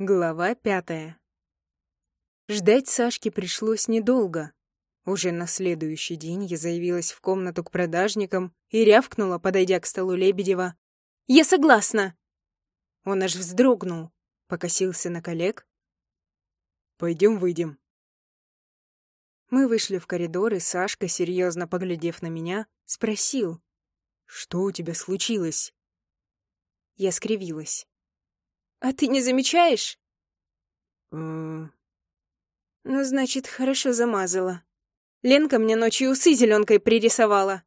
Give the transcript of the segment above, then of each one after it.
Глава пятая. Ждать Сашки пришлось недолго. Уже на следующий день я заявилась в комнату к продажникам и рявкнула, подойдя к столу Лебедева. «Я согласна!» Он аж вздрогнул, покосился на коллег. «Пойдем выйдем». Мы вышли в коридор, и Сашка, серьезно поглядев на меня, спросил. «Что у тебя случилось?» Я скривилась. «А ты не замечаешь?» «Ну, значит, хорошо замазала. Ленка мне ночью усы зеленкой пририсовала».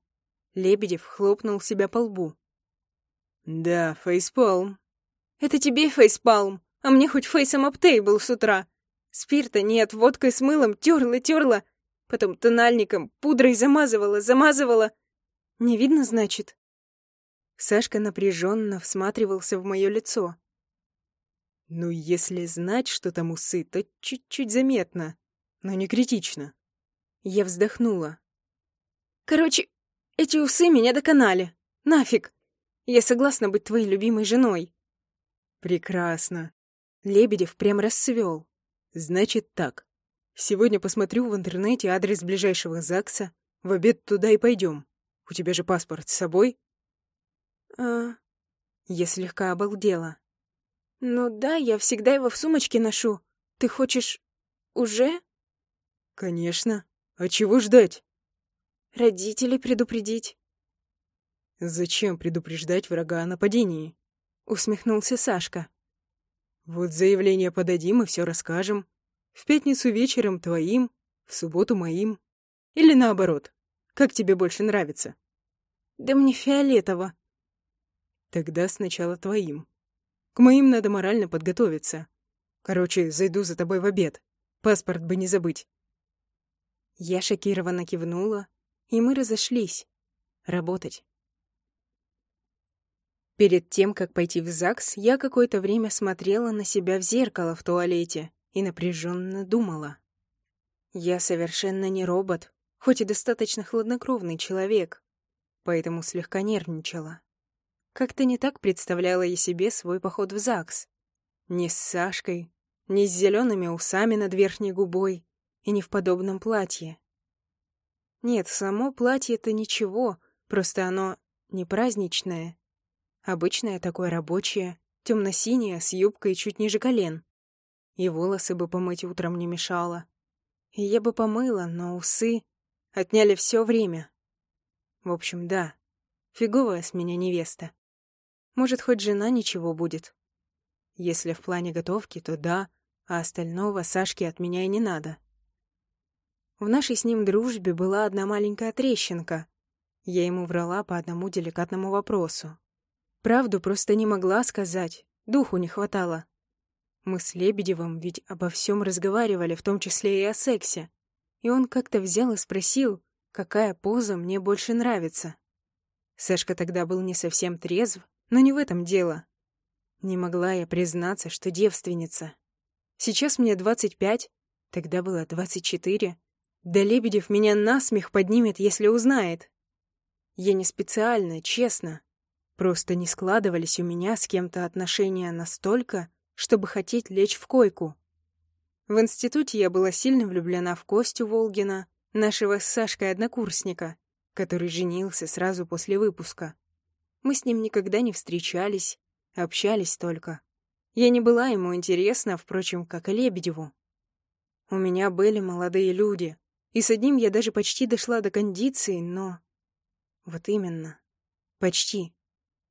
Лебедев хлопнул себя по лбу. «Да, фейспалм». «Это тебе фейспалм, а мне хоть фейсом аптейбл с утра. Спирта нет, водкой с мылом терла-терла, потом тональником, пудрой замазывала, замазывала. Не видно, значит?» Сашка напряженно всматривался в мое лицо. Ну, если знать, что там усы, то чуть-чуть заметно, но не критично. Я вздохнула. Короче, эти усы меня доконали. Нафиг. Я согласна быть твоей любимой женой. Прекрасно. Лебедев прям расцвел. Значит так. Сегодня посмотрю в интернете адрес ближайшего ЗАГСа. В обед туда и пойдем. У тебя же паспорт с собой? А... Я слегка обалдела. «Ну да, я всегда его в сумочке ношу. Ты хочешь... уже?» «Конечно. А чего ждать?» «Родителей предупредить». «Зачем предупреждать врага о нападении?» — усмехнулся Сашка. «Вот заявление подадим и все расскажем. В пятницу вечером твоим, в субботу моим. Или наоборот. Как тебе больше нравится?» «Да мне фиолетово». «Тогда сначала твоим», к моим надо морально подготовиться. Короче, зайду за тобой в обед. Паспорт бы не забыть. Я шокированно кивнула, и мы разошлись. Работать. Перед тем, как пойти в ЗАГС, я какое-то время смотрела на себя в зеркало в туалете и напряженно думала. Я совершенно не робот, хоть и достаточно хладнокровный человек, поэтому слегка нервничала. Как-то не так представляла я себе свой поход в ЗАГС. Не с Сашкой, не с зелеными усами над верхней губой и не в подобном платье. Нет, само платье-то ничего, просто оно не праздничное. Обычное такое рабочее, темно-синее, с юбкой чуть ниже колен. И волосы бы помыть утром не мешало. И я бы помыла, но усы отняли все время. В общем, да, фиговая с меня невеста. Может, хоть жена ничего будет. Если в плане готовки, то да, а остального Сашке от меня и не надо. В нашей с ним дружбе была одна маленькая трещинка. Я ему врала по одному деликатному вопросу. Правду просто не могла сказать, духу не хватало. Мы с Лебедевым ведь обо всем разговаривали, в том числе и о сексе. И он как-то взял и спросил, какая поза мне больше нравится. Сашка тогда был не совсем трезв, но не в этом дело. Не могла я признаться, что девственница. Сейчас мне 25, тогда было 24. Да Лебедев меня насмех поднимет, если узнает. Я не специально, честно. Просто не складывались у меня с кем-то отношения настолько, чтобы хотеть лечь в койку. В институте я была сильно влюблена в Костю Волгина, нашего с Сашкой однокурсника, который женился сразу после выпуска. Мы с ним никогда не встречались, общались только. Я не была ему интересна, впрочем, как и Лебедеву. У меня были молодые люди, и с одним я даже почти дошла до кондиции, но... Вот именно. Почти.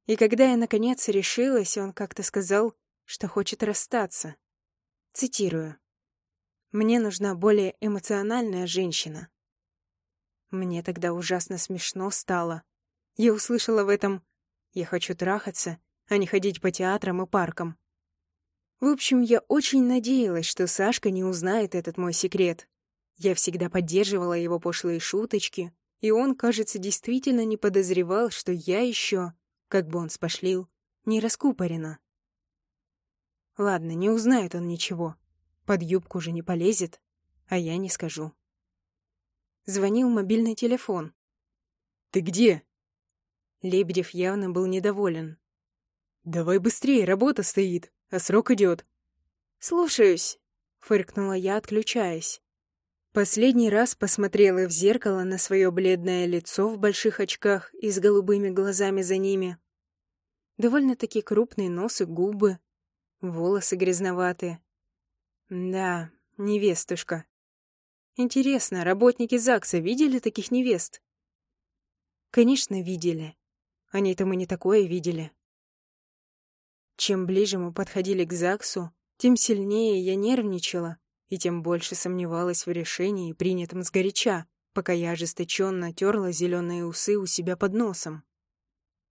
И когда я, наконец, решилась, он как-то сказал, что хочет расстаться. Цитирую. «Мне нужна более эмоциональная женщина». Мне тогда ужасно смешно стало. Я услышала в этом я хочу трахаться, а не ходить по театрам и паркам. В общем, я очень надеялась, что Сашка не узнает этот мой секрет. Я всегда поддерживала его пошлые шуточки, и он, кажется, действительно не подозревал, что я еще, как бы он спошлил, не раскупорена. Ладно, не узнает он ничего. Под юбку же не полезет, а я не скажу. Звонил мобильный телефон. «Ты где?» Лебедев явно был недоволен. «Давай быстрее, работа стоит, а срок идет. «Слушаюсь», — фыркнула я, отключаясь. Последний раз посмотрела в зеркало на свое бледное лицо в больших очках и с голубыми глазами за ними. Довольно-таки крупный нос и губы, волосы грязноватые. Да, невестушка. Интересно, работники ЗАГСа видели таких невест? Конечно, видели. Они-то мы не такое видели. Чем ближе мы подходили к ЗАГСу, тем сильнее я нервничала и тем больше сомневалась в решении, принятом сгоряча, пока я ожесточенно терла зеленые усы у себя под носом.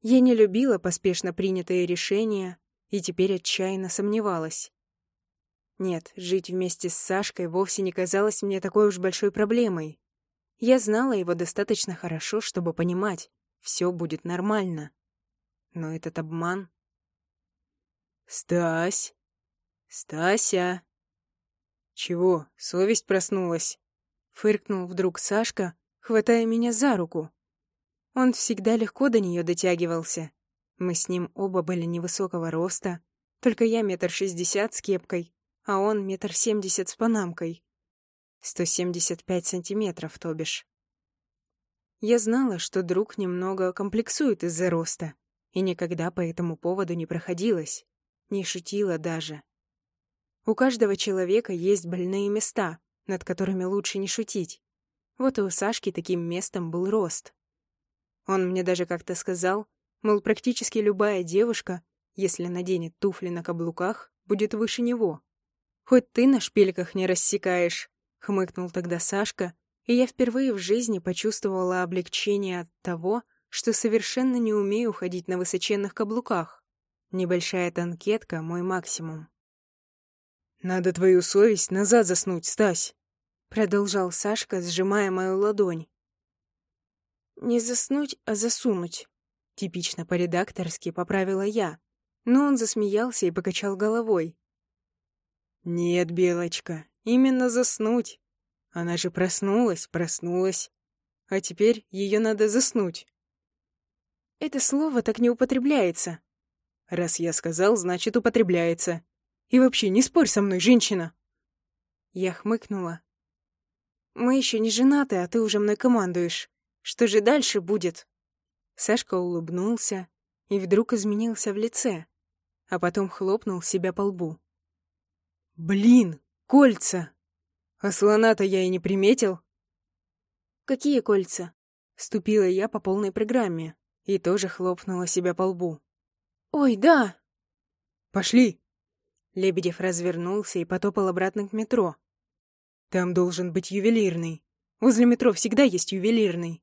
Я не любила поспешно принятые решения и теперь отчаянно сомневалась. Нет, жить вместе с Сашкой вовсе не казалось мне такой уж большой проблемой. Я знала его достаточно хорошо, чтобы понимать, все будет нормально. Но этот обман... «Стась! Стася!» «Чего, совесть проснулась?» Фыркнул вдруг Сашка, хватая меня за руку. Он всегда легко до нее дотягивался. Мы с ним оба были невысокого роста, только я метр шестьдесят с кепкой, а он метр семьдесят с панамкой. Сто семьдесят пять сантиметров, то бишь. Я знала, что друг немного комплексует из-за роста, и никогда по этому поводу не проходилась, не шутила даже. У каждого человека есть больные места, над которыми лучше не шутить. Вот и у Сашки таким местом был рост. Он мне даже как-то сказал, мол, практически любая девушка, если наденет туфли на каблуках, будет выше него. «Хоть ты на шпильках не рассекаешь», — хмыкнул тогда Сашка, и я впервые в жизни почувствовала облегчение от того, что совершенно не умею ходить на высоченных каблуках. Небольшая танкетка — мой максимум. «Надо твою совесть назад заснуть, Стась!» Продолжал Сашка, сжимая мою ладонь. «Не заснуть, а засунуть», — типично по-редакторски поправила я, но он засмеялся и покачал головой. «Нет, Белочка, именно заснуть. Она же проснулась, проснулась. А теперь ее надо заснуть». «Это слово так не употребляется». «Раз я сказал, значит, употребляется. И вообще, не спорь со мной, женщина!» Я хмыкнула. «Мы еще не женаты, а ты уже мной командуешь. Что же дальше будет?» Сашка улыбнулся и вдруг изменился в лице, а потом хлопнул себя по лбу. «Блин, кольца! А слона-то я и не приметил!» «Какие кольца?» Ступила я по полной программе и тоже хлопнула себя по лбу. «Ой, да!» «Пошли!» Лебедев развернулся и потопал обратно к метро. «Там должен быть ювелирный. Возле метро всегда есть ювелирный».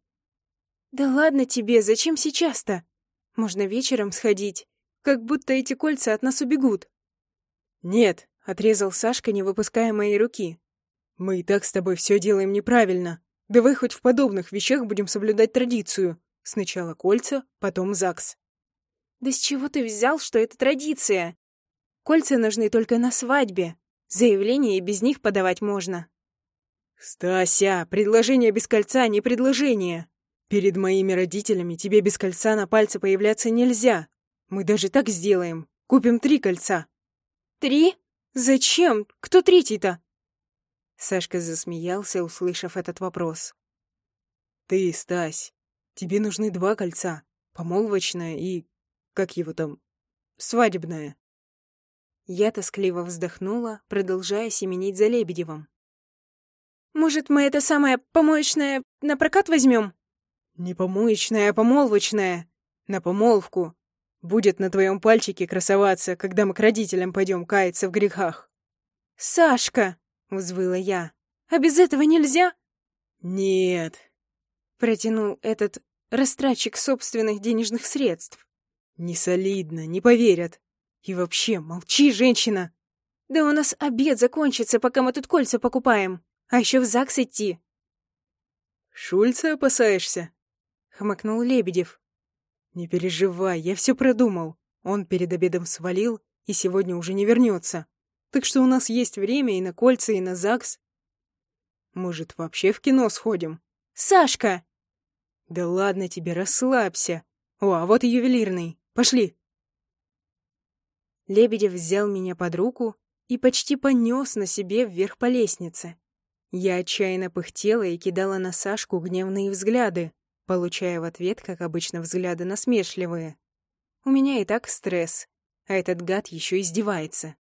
«Да ладно тебе, зачем сейчас-то? Можно вечером сходить. Как будто эти кольца от нас убегут». «Нет», — отрезал Сашка, не выпуская моей руки. «Мы и так с тобой все делаем неправильно. Давай хоть в подобных вещах будем соблюдать традицию. Сначала кольца, потом ЗАГС». «Да с чего ты взял, что это традиция?» Кольца нужны только на свадьбе. Заявление и без них подавать можно. Стася, предложение без кольца не предложение. Перед моими родителями тебе без кольца на пальце появляться нельзя. Мы даже так сделаем. Купим три кольца. Три? Зачем? Кто третий-то? Сашка засмеялся, услышав этот вопрос. Ты, Стась, тебе нужны два кольца. Помолвочное и... как его там? Свадебное. Я тоскливо вздохнула, продолжая семенить за Лебедевым. «Может, мы это самое помоечное на прокат возьмем?» «Не помоечное, а помолвочное. На помолвку. Будет на твоем пальчике красоваться, когда мы к родителям пойдем каяться в грехах». «Сашка!» — взвыла я. «А без этого нельзя?» «Нет», — протянул этот растратчик собственных денежных средств. «Не солидно, не поверят. И вообще, молчи, женщина! Да у нас обед закончится, пока мы тут кольца покупаем. А еще в ЗАГС идти. Шульца опасаешься? Хмыкнул Лебедев. Не переживай, я все продумал. Он перед обедом свалил и сегодня уже не вернется. Так что у нас есть время и на кольца, и на ЗАГС. Может, вообще в кино сходим? Сашка! Да ладно тебе, расслабься. О, а вот и ювелирный. Пошли. Лебедев взял меня под руку и почти понес на себе вверх по лестнице. Я отчаянно пыхтела и кидала на Сашку гневные взгляды, получая в ответ, как обычно, взгляды насмешливые. У меня и так стресс, а этот гад еще издевается.